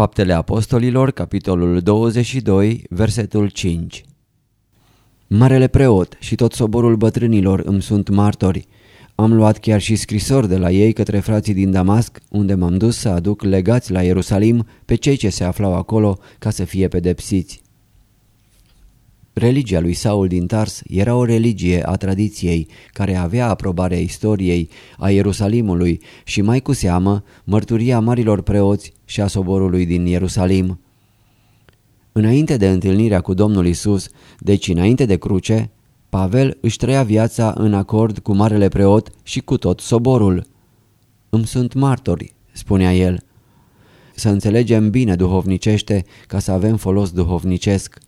Faptele Apostolilor, capitolul 22, versetul 5 Marele preot și tot soborul bătrânilor îmi sunt martori. Am luat chiar și scrisori de la ei către frații din Damasc, unde m-am dus să aduc legați la Ierusalim pe cei ce se aflau acolo ca să fie pedepsiți. Religia lui Saul din Tars era o religie a tradiției, care avea aprobarea istoriei, a Ierusalimului și mai cu seamă mărturia marilor preoți și a soborului din Ierusalim. Înainte de întâlnirea cu Domnul Isus, deci înainte de cruce, Pavel își trăia viața în acord cu marele preot și cu tot soborul. Îmi sunt martori, spunea el. Să înțelegem bine duhovnicește ca să avem folos duhovnicesc.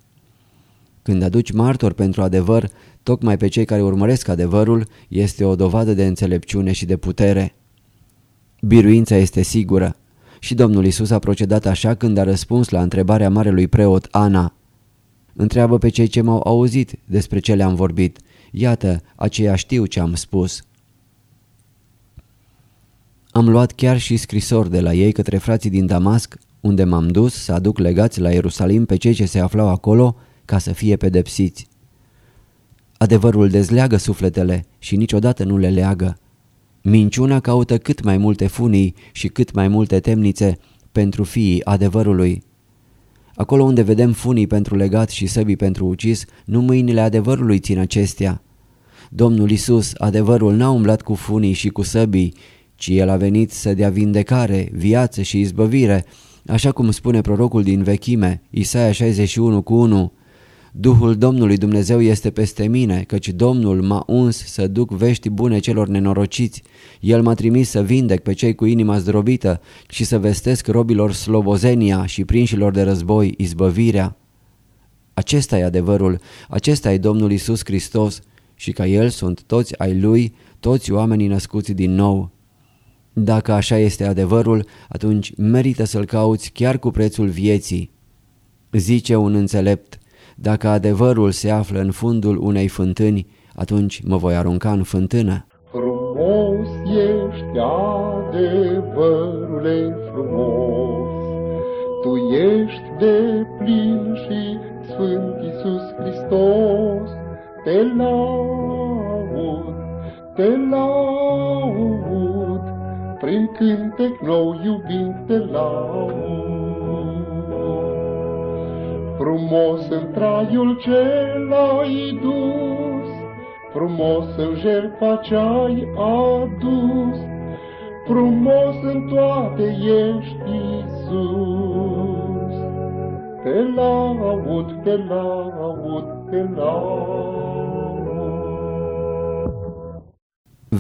Când aduci martor pentru adevăr, tocmai pe cei care urmăresc adevărul, este o dovadă de înțelepciune și de putere. Biruința este sigură și Domnul Isus a procedat așa când a răspuns la întrebarea marelui preot Ana. Întreabă pe cei ce m-au auzit despre ce le-am vorbit. Iată, aceia știu ce am spus. Am luat chiar și scrisori de la ei către frații din Damasc, unde m-am dus să aduc legați la Ierusalim pe cei ce se aflau acolo ca să fie pedepsiți. Adevărul dezleagă sufletele și niciodată nu le leagă. Minciuna caută cât mai multe funii și cât mai multe temnițe pentru fiii adevărului. Acolo unde vedem funii pentru legat și săbii pentru ucis, nu mâinile adevărului țin acestea. Domnul Isus, adevărul, n-a umblat cu funii și cu săbii, ci El a venit să dea vindecare, viață și izbăvire, așa cum spune prorocul din vechime, Isaia 61 cu 1. Duhul Domnului Dumnezeu este peste mine, căci Domnul m-a uns să duc vești bune celor nenorociți. El m-a trimis să vindec pe cei cu inima zdrobită și să vestesc robilor slobozenia și prinșilor de război izbăvirea. Acesta e adevărul, acesta e Domnul Isus Hristos și ca El sunt toți ai Lui, toți oamenii născuți din nou. Dacă așa este adevărul, atunci merită să-L cauți chiar cu prețul vieții. Zice un înțelept, dacă adevărul se află în fundul unei fântâni, atunci mă voi arunca în fântână. Frumos ești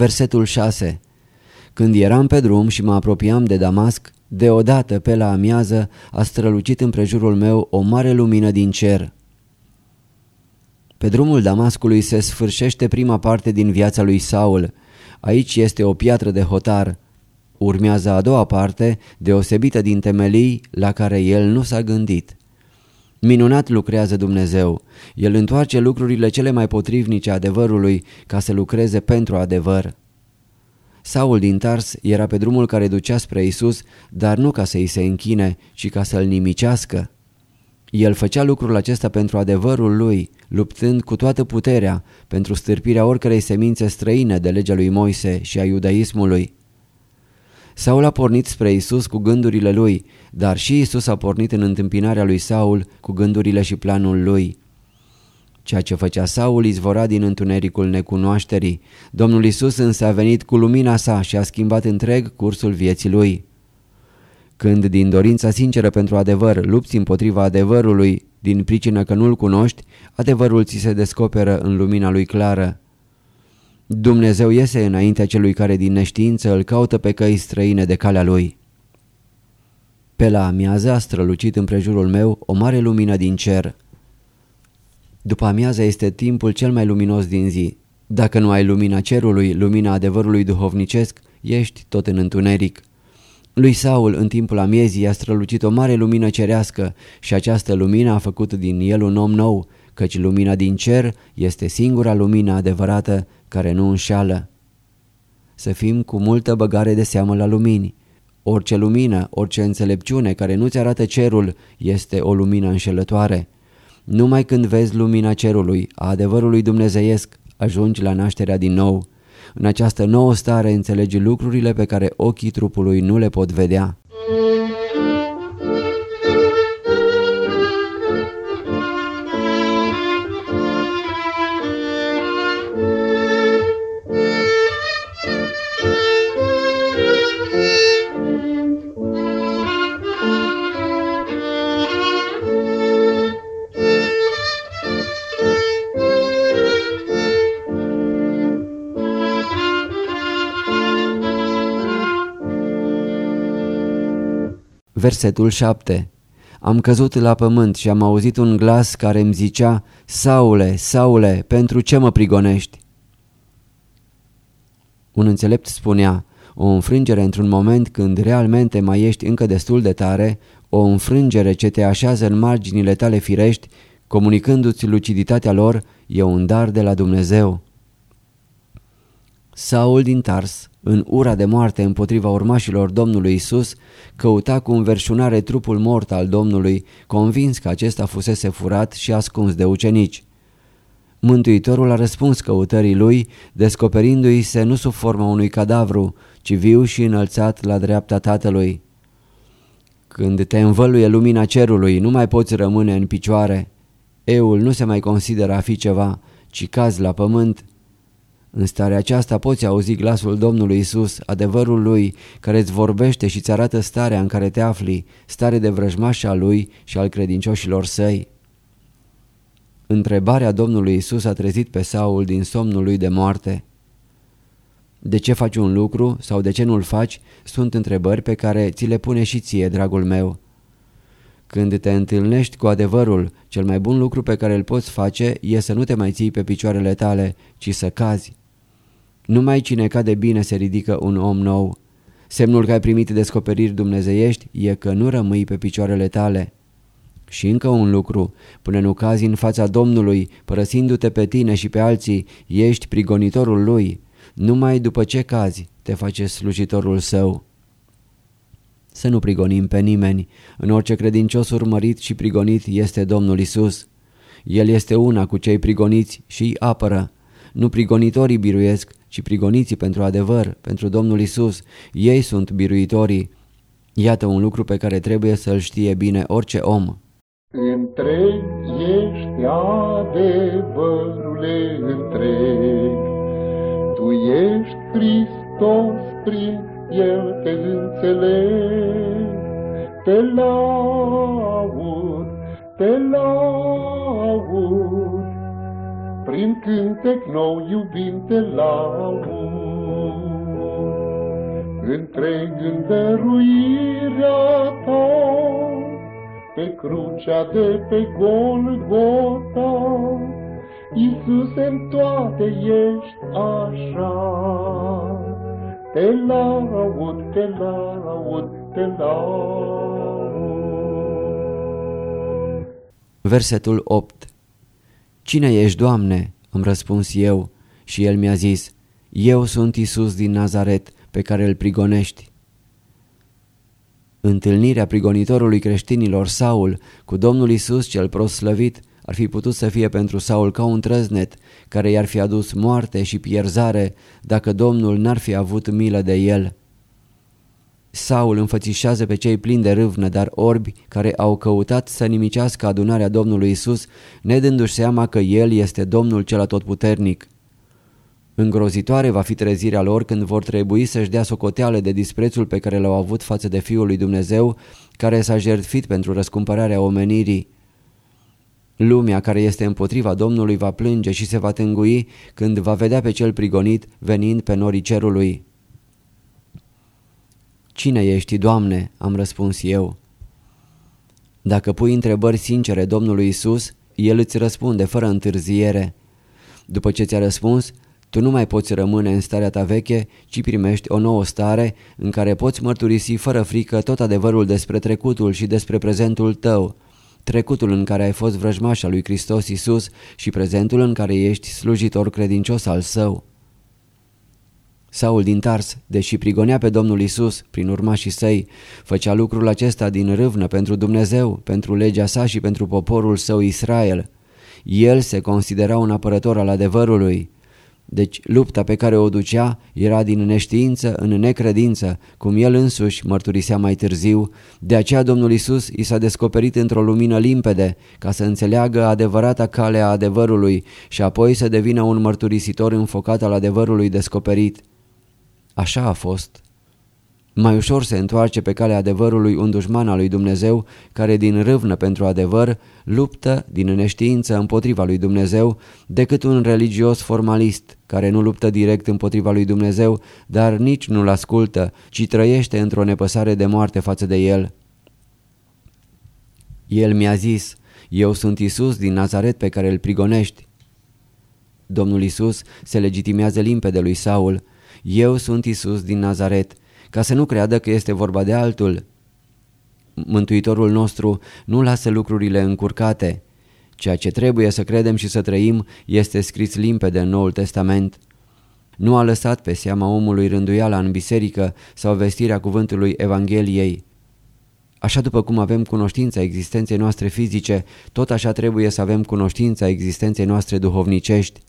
Versetul 6 Când eram pe drum și mă apropiam de Damasc, Deodată, pe la amiază, a strălucit împrejurul meu o mare lumină din cer. Pe drumul Damascului se sfârșește prima parte din viața lui Saul. Aici este o piatră de hotar. Urmează a doua parte, deosebită din temelii, la care el nu s-a gândit. Minunat lucrează Dumnezeu. El întoarce lucrurile cele mai potrivnice adevărului ca să lucreze pentru adevăr. Saul din Tars era pe drumul care ducea spre Isus, dar nu ca să îi se închine, ci ca să-l nimicească. El făcea lucrul acesta pentru adevărul lui, luptând cu toată puterea pentru stârpirea oricărei semințe străine de legea lui Moise și a iudaismului. Saul a pornit spre Isus cu gândurile lui, dar și Isus a pornit în întâmpinarea lui Saul cu gândurile și planul lui. Ceea ce făcea Saul izvora din întunericul necunoașterii. Domnul Isus însă a venit cu lumina sa și a schimbat întreg cursul vieții lui. Când din dorința sinceră pentru adevăr lupți împotriva adevărului din pricină că nu-l cunoști, adevărul ți se descoperă în lumina lui clară. Dumnezeu iese înaintea celui care din neștiință îl caută pe căi străine de calea lui. Pe la amiază a strălucit împrejurul meu o mare lumină din cer. După amiază este timpul cel mai luminos din zi. Dacă nu ai lumina cerului, lumina adevărului duhovnicesc, ești tot în întuneric. Lui Saul în timpul amiezii a strălucit o mare lumină cerească și această lumină a făcut din el un om nou, căci lumina din cer este singura lumină adevărată care nu înșală. Să fim cu multă băgare de seamă la lumini. Orice lumină, orice înțelepciune care nu-ți arată cerul este o lumină înșelătoare. Numai când vezi lumina cerului, a adevărului dumnezeiesc, ajungi la nașterea din nou. În această nouă stare înțelegi lucrurile pe care ochii trupului nu le pot vedea. Versetul 7 Am căzut la pământ și am auzit un glas care îmi zicea, Saule, Saule, pentru ce mă prigonești? Un înțelept spunea, o înfrângere într-un moment când realmente mai ești încă destul de tare, o înfrângere ce te așează în marginile tale firești, comunicându-ți luciditatea lor, e un dar de la Dumnezeu. Saul din Tars în ura de moarte împotriva urmașilor Domnului Isus, căuta cu înverșunare trupul mort al Domnului, convins că acesta fusese furat și ascuns de ucenici. Mântuitorul a răspuns căutării lui, descoperindu-i se nu sub forma unui cadavru, ci viu și înălțat la dreapta Tatălui. Când te învăluie lumina cerului, nu mai poți rămâne în picioare. Eul nu se mai consideră a fi ceva, ci caz la pământ în starea aceasta poți auzi glasul Domnului Isus, adevărul Lui, care îți vorbește și îți arată starea în care te afli, stare de vrăjmaș al Lui și al credincioșilor săi. Întrebarea Domnului Isus a trezit pe Saul din somnul lui de moarte. De ce faci un lucru sau de ce nu-l faci sunt întrebări pe care ți le pune și ție, dragul meu. Când te întâlnești cu adevărul, cel mai bun lucru pe care îl poți face e să nu te mai ții pe picioarele tale, ci să cazi. Numai cine cade bine se ridică un om nou. Semnul că ai primit descoperiri dumnezeiești e că nu rămâi pe picioarele tale. Și încă un lucru, până nu cazi în fața Domnului, părăsindu-te pe tine și pe alții, ești prigonitorul Lui. Numai după ce cazi, te face slujitorul Său. Să nu prigonim pe nimeni. În orice credincios urmărit și prigonit este Domnul Isus. El este una cu cei prigoniți și îi apără. Nu prigonitorii biruiesc, ci prigoniții pentru adevăr, pentru Domnul Isus. Ei sunt biruitorii. Iată un lucru pe care trebuie să-l știe bine orice om. Întreg ești adevărule întreg, Tu ești Hristos, prin El te înțeleg, Te laud, te laud, prin cântec nou iubim te laud. Întreg în dăruirea ta, pe crucea de pe Golgota, Iisus în toate ești așa. Te laud, te laud, te laud. Versetul 8 Cine ești, Doamne?" îmi răspuns eu și el mi-a zis, Eu sunt Isus din Nazaret, pe care îl prigonești." Întâlnirea prigonitorului creștinilor Saul cu Domnul Isus cel proslăvit ar fi putut să fie pentru Saul ca un trăznet care i-ar fi adus moarte și pierzare dacă Domnul n-ar fi avut milă de el. Saul înfățișează pe cei plini de râvnă, dar orbi care au căutat să nimicească adunarea Domnului Isus, nedându-și seama că El este Domnul cel atotputernic. Îngrozitoare va fi trezirea lor când vor trebui să-și dea socoteală de disprețul pe care l-au avut față de Fiul lui Dumnezeu, care s-a jertfit pentru răscumpărarea omenirii. Lumea care este împotriva Domnului va plânge și se va tângui când va vedea pe cel prigonit venind pe norii cerului. Cine ești, Doamne?" am răspuns eu. Dacă pui întrebări sincere Domnului Isus, El îți răspunde fără întârziere. După ce ți-a răspuns, tu nu mai poți rămâne în starea ta veche, ci primești o nouă stare în care poți mărturisi fără frică tot adevărul despre trecutul și despre prezentul tău, trecutul în care ai fost vrăjmaș al lui Hristos Isus și prezentul în care ești slujitor credincios al său. Saul din Tars, deși prigonea pe Domnul Isus prin urmașii săi, făcea lucrul acesta din râvnă pentru Dumnezeu, pentru legea sa și pentru poporul său Israel. El se considera un apărător al adevărului. Deci lupta pe care o ducea era din neștiință în necredință, cum el însuși mărturisea mai târziu, de aceea Domnul Isus i s-a descoperit într-o lumină limpede, ca să înțeleagă adevărata cale a adevărului și apoi să devină un mărturisitor înfocat al adevărului descoperit. Așa a fost. Mai ușor se întoarce pe calea adevărului un dușman al lui Dumnezeu care din râvnă pentru adevăr luptă din neștiință împotriva lui Dumnezeu decât un religios formalist care nu luptă direct împotriva lui Dumnezeu, dar nici nu-l ascultă, ci trăiește într-o nepăsare de moarte față de el. El mi-a zis, eu sunt Isus din Nazaret pe care îl prigonești. Domnul Isus se legitimează limpede lui Saul, eu sunt Isus din Nazaret, ca să nu creadă că este vorba de altul. Mântuitorul nostru nu lasă lucrurile încurcate. Ceea ce trebuie să credem și să trăim este scris limpede în Noul Testament. Nu a lăsat pe seama omului rânduiala în biserică sau vestirea cuvântului Evangheliei. Așa după cum avem cunoștința existenței noastre fizice, tot așa trebuie să avem cunoștința existenței noastre duhovnicești.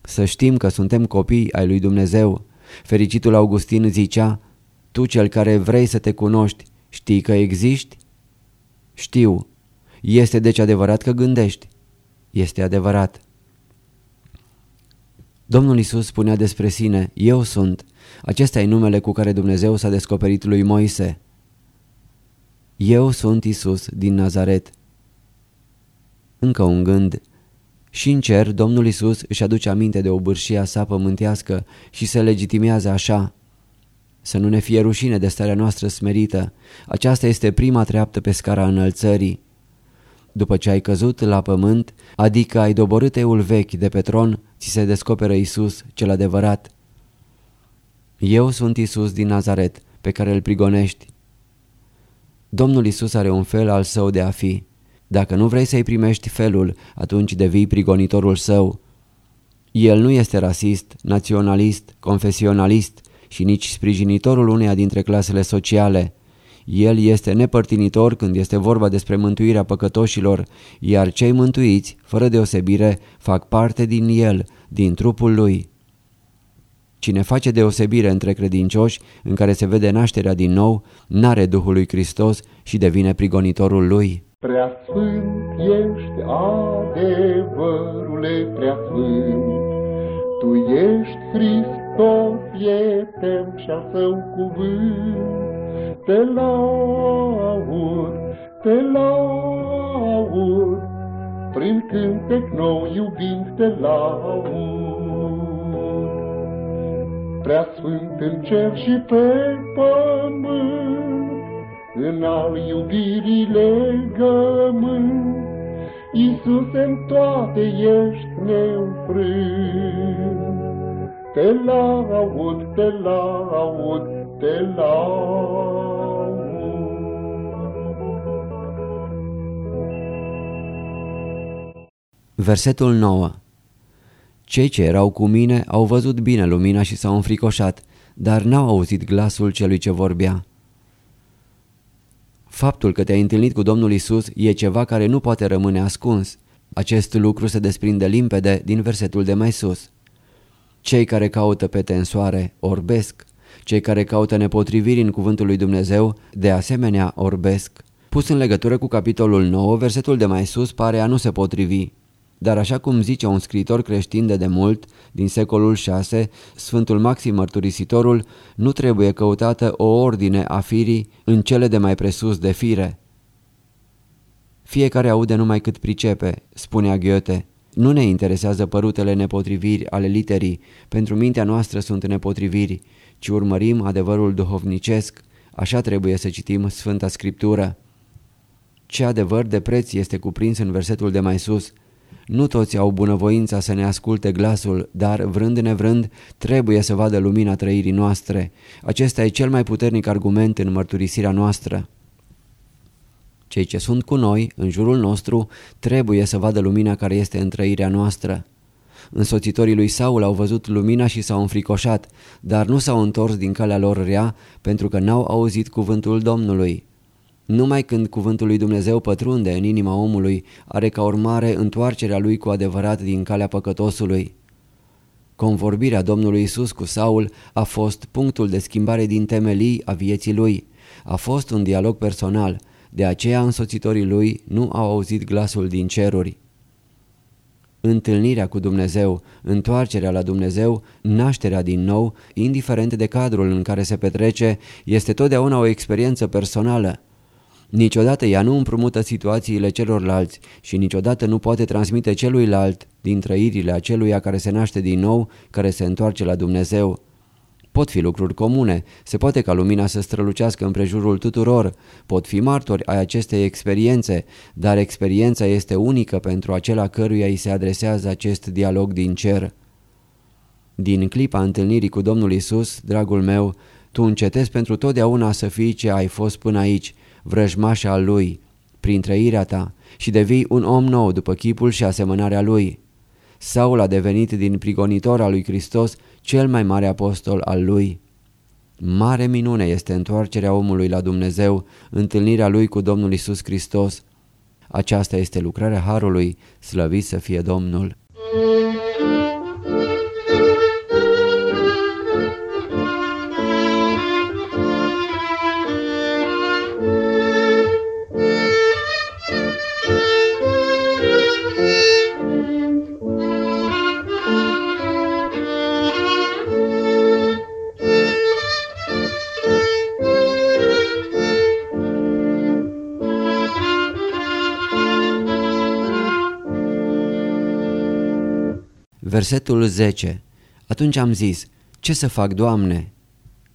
Să știm că suntem copii ai lui Dumnezeu. Fericitul Augustin zicea, Tu cel care vrei să te cunoști, știi că existi? Știu. Este deci adevărat că gândești? Este adevărat. Domnul Isus spunea despre sine, Eu sunt. Acesta e numele cu care Dumnezeu s-a descoperit lui Moise. Eu sunt Isus din Nazaret. Încă un gând. Și în cer, Domnul Isus își aduce aminte de obârșia sa pământească și se legitimează așa. Să nu ne fie rușine de starea noastră smerită. Aceasta este prima treaptă pe scara înălțării. După ce ai căzut la pământ, adică ai doborât eul vechi de pe tron, ți se descoperă Isus, cel adevărat. Eu sunt Isus din Nazaret, pe care îl prigonești. Domnul Isus are un fel al său de a fi. Dacă nu vrei să-i primești felul, atunci devii prigonitorul său. El nu este rasist, naționalist, confesionalist și nici sprijinitorul uneia dintre clasele sociale. El este nepărtinitor când este vorba despre mântuirea păcătoșilor, iar cei mântuiți, fără deosebire, fac parte din el, din trupul lui. Cine face deosebire între credincioși, în care se vede nașterea din nou, n-are Duhul lui Hristos și devine prigonitorul lui. Prea sfânt ești, adevărule prea sfânt, Tu ești Hristos, ietem și-a său cuvânt. Te laud, te laud, prin cântec nou iubind te laud. Prea sfânt în cer și pe pământ, în al iubirii legământ. Iisus în toate ești neînfrânt. Te laud, te laud, te laud. Versetul 9 Cei ce erau cu mine au văzut bine lumina și s-au înfricoșat, dar n-au auzit glasul celui ce vorbea. Faptul că te-ai întâlnit cu Domnul Isus e ceva care nu poate rămâne ascuns. Acest lucru se desprinde limpede din versetul de mai sus. Cei care caută pe tensoare orbesc. Cei care caută nepotriviri în cuvântul lui Dumnezeu, de asemenea, orbesc. Pus în legătură cu capitolul 9, versetul de mai sus pare a nu se potrivi. Dar așa cum zice un scriitor creștin de demult, din secolul 6, Sfântul Maxim Mărturisitorul, nu trebuie căutată o ordine a firii în cele de mai presus de fire. Fiecare aude numai cât pricepe, spunea Goethe. Nu ne interesează părutele nepotriviri ale literii, pentru mintea noastră sunt nepotriviri, ci urmărim adevărul duhovnicesc, așa trebuie să citim Sfânta Scriptură. Ce adevăr de preț este cuprins în versetul de mai sus. Nu toți au bunăvoința să ne asculte glasul, dar vrând nevrând trebuie să vadă lumina trăirii noastre. Acesta e cel mai puternic argument în mărturisirea noastră. Cei ce sunt cu noi, în jurul nostru, trebuie să vadă lumina care este în trăirea noastră. Însoțitorii lui Saul au văzut lumina și s-au înfricoșat, dar nu s-au întors din calea lor rea pentru că n-au auzit cuvântul Domnului. Numai când cuvântul lui Dumnezeu pătrunde în inima omului, are ca urmare întoarcerea lui cu adevărat din calea păcătosului. Convorbirea Domnului Isus cu Saul a fost punctul de schimbare din temelii a vieții lui. A fost un dialog personal, de aceea însoțitorii lui nu au auzit glasul din ceruri. Întâlnirea cu Dumnezeu, întoarcerea la Dumnezeu, nașterea din nou, indiferent de cadrul în care se petrece, este totdeauna o experiență personală. Niciodată ea nu împrumută situațiile celorlalți și niciodată nu poate transmite celuilalt din trăirile aceluia care se naște din nou, care se întoarce la Dumnezeu. Pot fi lucruri comune, se poate ca lumina să strălucească în prejurul tuturor, pot fi martori ai acestei experiențe, dar experiența este unică pentru acela căruia îi se adresează acest dialog din cer. Din clipa întâlnirii cu Domnul Isus, dragul meu, tu încetezi pentru totdeauna să fii ce ai fost până aici, vrăjmaș al Lui, prin trăirea ta și devii un om nou după chipul și asemănarea Lui. Saul a devenit din prigonitor al lui Hristos cel mai mare apostol al lui. Mare minune este întoarcerea omului la Dumnezeu, întâlnirea lui cu Domnul Isus Hristos. Aceasta este lucrarea Harului, slăvit să fie Domnul. Versetul 10 Atunci am zis, ce să fac, Doamne?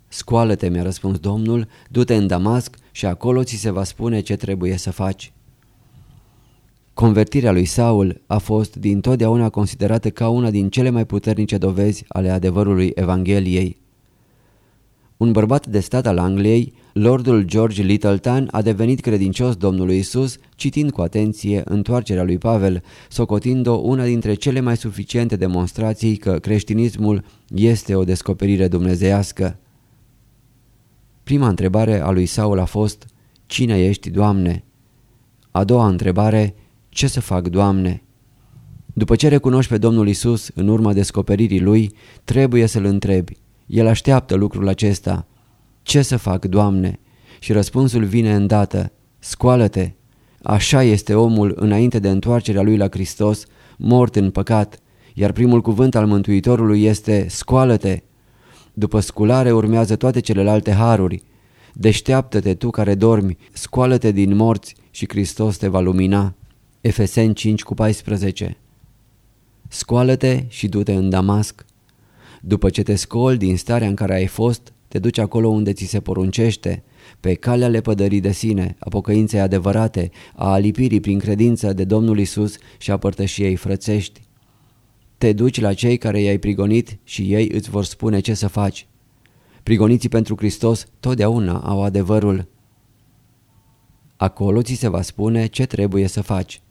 Scoală-te, mi-a răspuns Domnul, du-te în Damasc și acolo ți se va spune ce trebuie să faci. Convertirea lui Saul a fost din totdeauna considerată ca una din cele mai puternice dovezi ale adevărului Evangheliei. Un bărbat de stat al Angliei, Lordul George Littleton, a devenit credincios Domnului Isus, citind cu atenție întoarcerea lui Pavel, socotind-o una dintre cele mai suficiente demonstrații că creștinismul este o descoperire dumnezeiască. Prima întrebare a lui Saul a fost, Cine ești, Doamne? A doua întrebare, Ce să fac, Doamne? După ce recunoști pe Domnul Isus în urma descoperirii lui, trebuie să-L întrebi, el așteaptă lucrul acesta. Ce să fac, Doamne? Și răspunsul vine îndată. Scoală-te! Așa este omul înainte de întoarcerea lui la Hristos, mort în păcat, iar primul cuvânt al Mântuitorului este Scoală-te! După sculare urmează toate celelalte haruri. Deșteaptă-te tu care dormi, scoală-te din morți și Hristos te va lumina. Efeseni 5 cu 14 Scoală-te și du-te în Damasc. După ce te scoli din starea în care ai fost, te duci acolo unde ți se poruncește, pe calea lepădării de sine, a pocăinței adevărate, a alipirii prin credință de Domnul Isus și a părtășiei frățești. Te duci la cei care i-ai prigonit și ei îți vor spune ce să faci. Prigoniții pentru Hristos totdeauna au adevărul. Acolo ți se va spune ce trebuie să faci.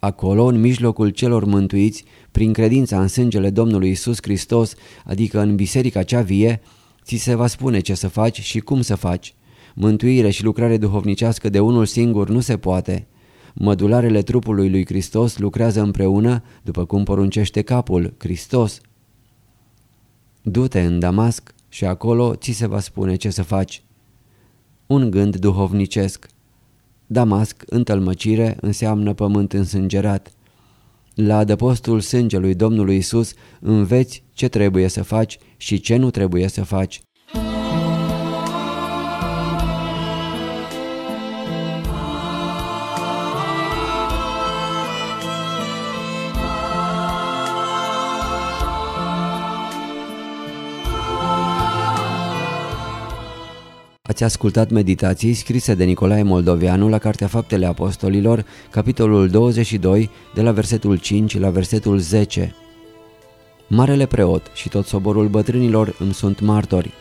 Acolo, în mijlocul celor mântuiți, prin credința în sângele Domnului Isus Hristos, adică în biserica cea vie, ți se va spune ce să faci și cum să faci. Mântuire și lucrare duhovnicească de unul singur nu se poate. Mădularele trupului lui Hristos lucrează împreună, după cum poruncește capul, Hristos. Du-te în Damasc, și acolo ți se va spune ce să faci. Un gând duhovnicesc. Damasc, întâlmăcire, înseamnă pământ însângerat. La adăpostul sângelui Domnului Isus înveți ce trebuie să faci și ce nu trebuie să faci. Ați ascultat meditații scrise de Nicolae Moldoveanu la Cartea Faptele Apostolilor, capitolul 22, de la versetul 5 la versetul 10. Marele preot și tot soborul bătrânilor îmi sunt martori.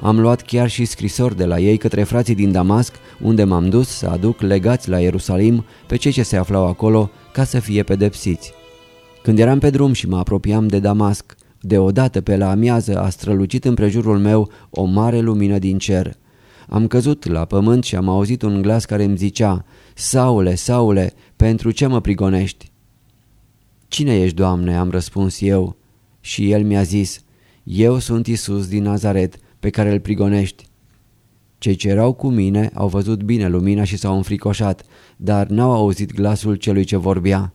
Am luat chiar și scrisori de la ei către frații din Damasc, unde m-am dus să aduc legați la Ierusalim pe cei ce se aflau acolo ca să fie pedepsiți. Când eram pe drum și mă apropiam de Damasc, deodată pe la amiază a strălucit împrejurul meu o mare lumină din cer – am căzut la pământ și am auzit un glas care îmi zicea, Saule, Saule, pentru ce mă prigonești? Cine ești, Doamne? am răspuns eu. Și el mi-a zis, eu sunt Isus din Nazaret, pe care îl prigonești. Cei ce erau cu mine au văzut bine lumina și s-au înfricoșat, dar n-au auzit glasul celui ce vorbea.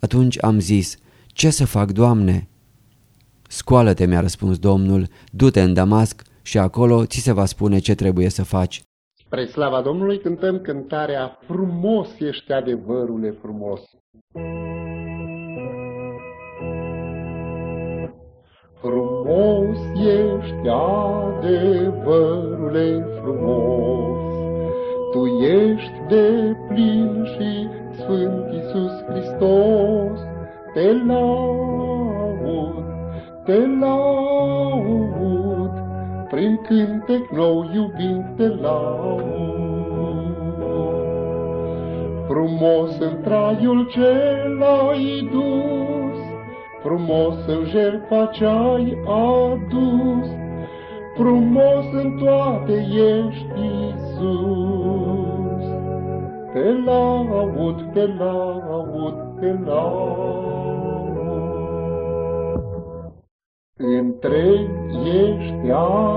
Atunci am zis, ce să fac, Doamne? Scoală-te, mi-a răspuns Domnul, du-te în Damasc și acolo ți se va spune ce trebuie să faci. Spre slava Domnului cântăm cântarea Frumos ești adevărule frumos. Frumos ești adevărule frumos, Tu ești de plin și Sfânt Iisus Hristos, Te laud, te laud, cântec nou iubind te laud. Frumos în traiul ce l-ai dus, Frumos în jertfa ce-ai adus, Frumos în toate ești Iisus. Te laud, te laud, te laud. Întreg ești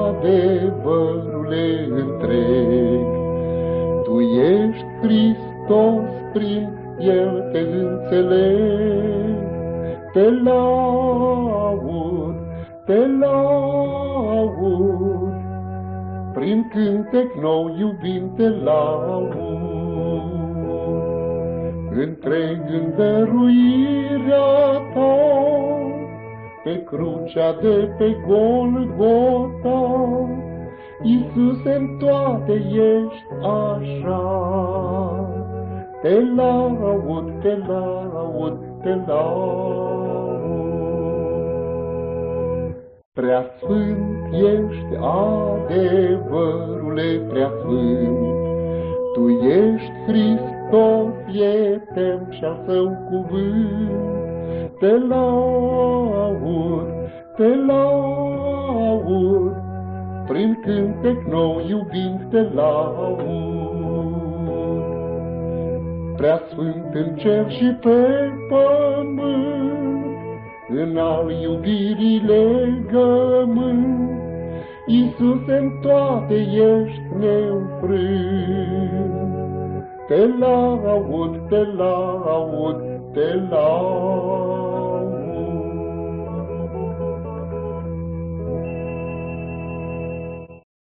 adevărule întreg, Tu ești Hristos, prin El te înțeleg. Te laud, te laud, Prin cântec nou iubim te laud. Întreg în dăruirea ta, pe crucea de pe Golgota, Iisus în toate ești așa. Te laud, te laud, te laud. Prea sfânt ești adevărule prea sfânt, Tu ești Hristos, etem și-al său cuvânt, te laud, te laud, prin cântec nou iubind te laud. Prea sfânt în cer și pe pământ, în al iubirii legământ, Iisus în toate ești neînfrânt. Te laud, te laud, te laud.